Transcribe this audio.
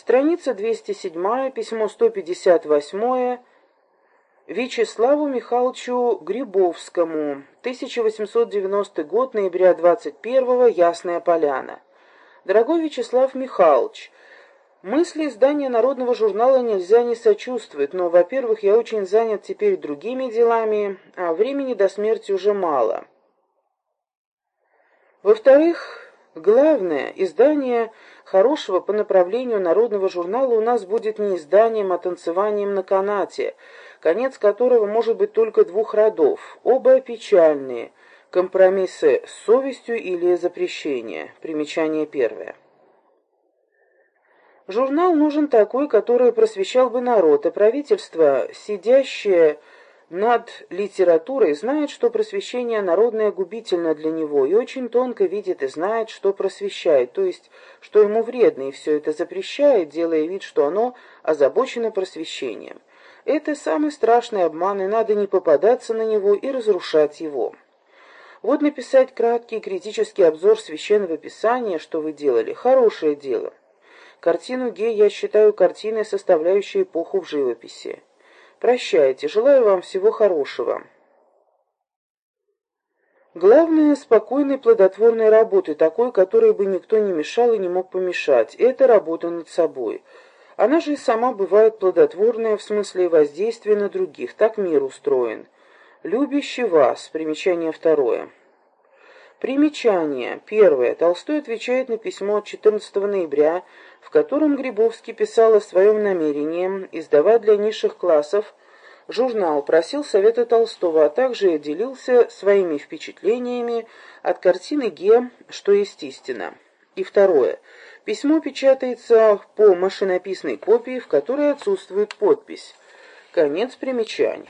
Страница 207, письмо 158 Вячеславу Михайловичу Грибовскому, 1890 год, ноября 21 Ясная Поляна. Дорогой Вячеслав Михайлович, мысли издания народного журнала нельзя не сочувствовать, но, во-первых, я очень занят теперь другими делами, а времени до смерти уже мало. Во-вторых, Главное, издание хорошего по направлению народного журнала у нас будет не изданием, а танцеванием на канате, конец которого может быть только двух родов, оба печальные, компромиссы с совестью или запрещение. Примечание первое. Журнал нужен такой, который просвещал бы народ, а правительство, сидящее над литературой, знает, что просвещение народное губительно для него, и очень тонко видит и знает, что просвещает, то есть, что ему вредно, и все это запрещает, делая вид, что оно озабочено просвещением. Это самый страшный обман, и надо не попадаться на него и разрушать его. Вот написать краткий критический обзор священного писания, что вы делали, хорошее дело. Картину Гей я считаю картиной, составляющей эпоху в живописи. Прощайте, желаю вам всего хорошего. Главное – спокойной плодотворной работы, такой, которой бы никто не мешал и не мог помешать. Это работа над собой. Она же и сама бывает плодотворная в смысле воздействия на других. Так мир устроен. Любящий вас. Примечание второе. Примечание. Первое. Толстой отвечает на письмо от 14 ноября, в котором Грибовский писал о своем намерении издавать для низших классов журнал, просил совета Толстого, а также делился своими впечатлениями от картины Ге «Что есть истина». И второе. Письмо печатается по машинописной копии, в которой отсутствует подпись. Конец примечаний.